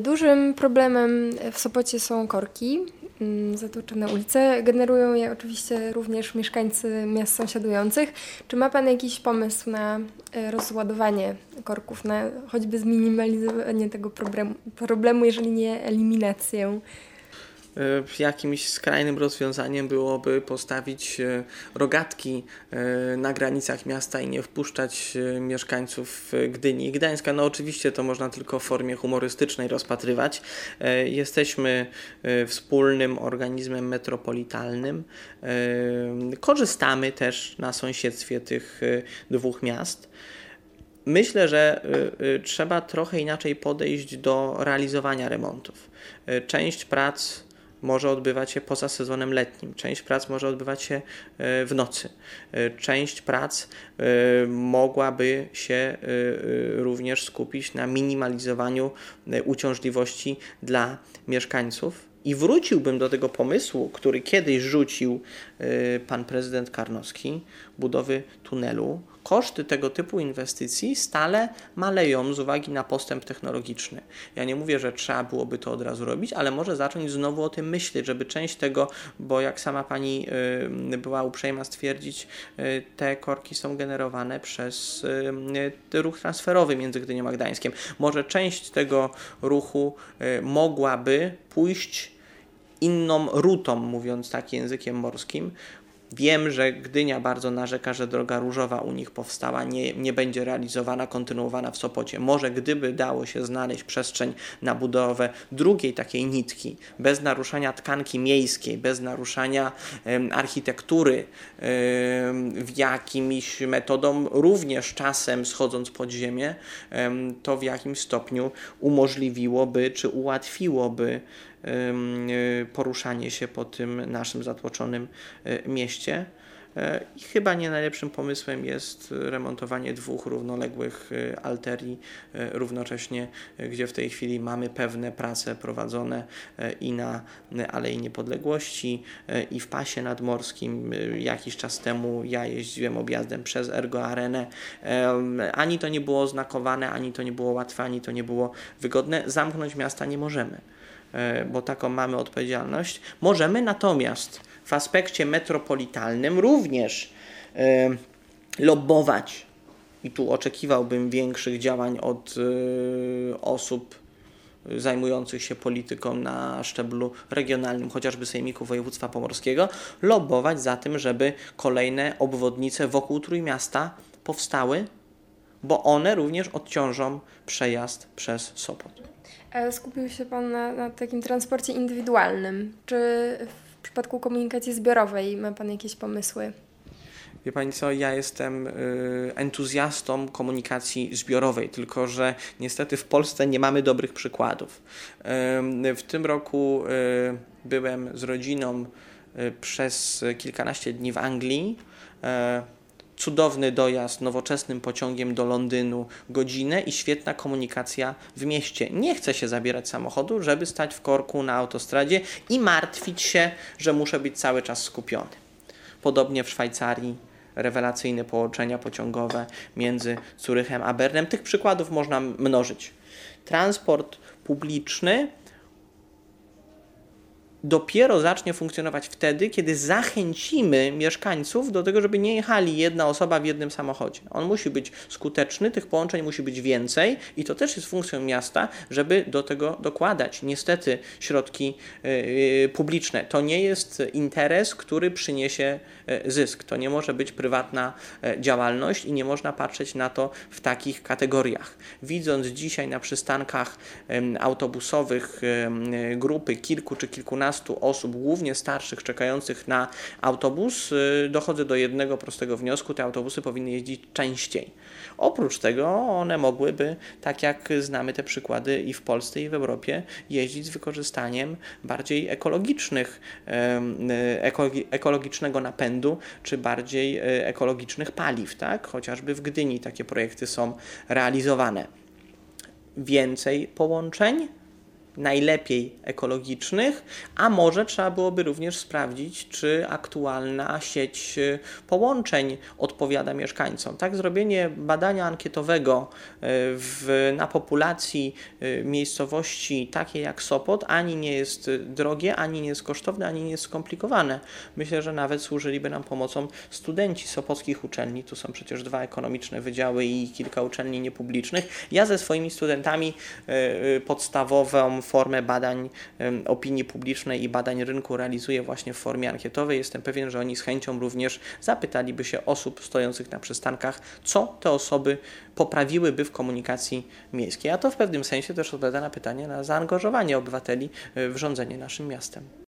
Dużym problemem w Sopocie są korki, mm, zatłoczone ulice. Generują je oczywiście również mieszkańcy miast sąsiadujących. Czy ma Pan jakiś pomysł na e, rozładowanie korków, na choćby zminimalizowanie tego problemu, problemu jeżeli nie eliminację? E, jakimś skrajnym rozwiązaniem byłoby postawić e, rogatki e, na granicach miasta i nie wpuszczać mieszkańców Gdyni i Gdańska. No oczywiście to można tylko w formie humorystycznej rozpatrywać. Jesteśmy wspólnym organizmem metropolitalnym. Korzystamy też na sąsiedztwie tych dwóch miast. Myślę, że trzeba trochę inaczej podejść do realizowania remontów. Część prac może odbywać się poza sezonem letnim, część prac może odbywać się e, w nocy, e, część prac e, mogłaby się również skupić na minimalizowaniu uciążliwości dla mieszkańców. I wróciłbym do tego pomysłu, który kiedyś rzucił pan prezydent Karnowski, budowy tunelu, koszty tego typu inwestycji stale maleją z uwagi na postęp technologiczny. Ja nie mówię, że trzeba byłoby to od razu robić, ale może zacząć znowu o tym myśleć, żeby część tego, bo jak sama pani y, była uprzejma stwierdzić, y, te korki są generowane przez y, ruch transferowy między Gdynią a Gdańskiem. Może część tego ruchu mogłaby pójść inną rutą, mówiąc tak językiem morskim, Wiem, że Gdynia bardzo narzeka, że droga różowa u nich powstała, nie, nie będzie realizowana, kontynuowana w Sopocie. Może gdyby dało się znaleźć przestrzeń na budowę drugiej takiej nitki, bez naruszania tkanki miejskiej, bez naruszania architektury, w jakimś metodą, również czasem schodząc pod ziemię, to w jakimś stopniu umożliwiłoby czy ułatwiłoby poruszanie się po tym naszym zatłoczonym y, mieście. E, I chyba nie najlepszym pomysłem jest remontowanie dwóch równoległych alterii równocześnie, gdzie w tej chwili mamy pewne prace prowadzone i na Alei Niepodległości, i w pasie nadmorskim. Jakiś czas temu ja jeździłem objazdem przez Ergo Arenę. Ani to nie było oznakowane, ani to nie było łatwe, ani to nie było wygodne. Zamknąć miasta nie możemy. E, bo taką mamy odpowiedzialność. Możemy natomiast w aspekcie metropolitalnym również e, lobbować i tu oczekiwałbym większych działań od e, osób zajmujących się polityką na szczeblu regionalnym, chociażby Sejmiku Województwa Pomorskiego, lobbować za tym, żeby kolejne obwodnice wokół Trójmiasta powstały, bo one również odciążą przejazd przez Sopot. E, skupił się Pan na, na, takim transporcie indywidualnym. Czy w przypadku komunikacji zbiorowej ma Pan jakieś pomysły? Wie Pani co, ja jestem y, entuzjastą komunikacji zbiorowej, tylko że niestety w Polsce nie mamy dobrych przykładów. W tym roku y, byłem z rodziną y, przez kilkanaście dni w Anglii cudowny dojazd nowoczesnym pociągiem do Londynu, godzinę i świetna komunikacja w mieście. Nie chcę się zabierać samochodu, żeby stać w korku na autostradzie i martwić się, że muszę być cały czas skupiony. Podobnie w Szwajcarii rewelacyjne połączenia pociągowe między Zurychem a Bernem. Tych przykładów można mnożyć. Transport publiczny dopiero zacznie funkcjonować wtedy, kiedy zachęcimy mieszkańców do tego, żeby nie jechali jedna osoba w jednym samochodzie. On musi być skuteczny, tych połączeń musi być więcej i to też jest funkcją miasta, żeby do tego dokładać niestety środki yy, publiczne. To nie jest interes, który przyniesie yy, zysk. To nie może być prywatna yy, działalność i nie można patrzeć na to w takich kategoriach. Widząc dzisiaj na przystankach autobusowych grupy kilku czy kilkunastu osób, głównie starszych, czekających na autobus, y, dochodzę do jednego prostego wniosku: te autobusy powinny jeździć częściej. Oprócz tego one mogłyby, tak jak znamy te przykłady i w Polsce, i w Europie, jeździć z wykorzystaniem bardziej ekologicznych, ekologicznego napędu, czy bardziej e, ekologicznych paliw, tak? Chociażby w Gdyni takie projekty są realizowane. Więcej połączeń, najlepiej ekologicznych, a może trzeba byłoby również sprawdzić, czy aktualna sieć y, połączeń odpowiada mieszkańcom. Tak, zrobienie badania ankietowego y, w, na populacji y, miejscowości takiej jak Sopot ani nie jest drogie, ani nie jest kosztowne, ani nie jest skomplikowane. Myślę, że nawet służyliby nam pomocą studenci sopockich uczelni. Tu są przecież dwa ekonomiczne wydziały i kilka uczelni niepublicznych. Ja ze swoimi studentami podstawową formę badań opinii publicznej i badań rynku realizuję właśnie w formie ankietowej. Jestem pewien, że oni z chęcią również zapytaliby się osób stojących na przystankach, co te osoby poprawiłyby w komunikacji miejskiej. A to w pewnym sensie też odpowiada na pytanie na zaangażowanie obywateli w rządzenie naszym miastem.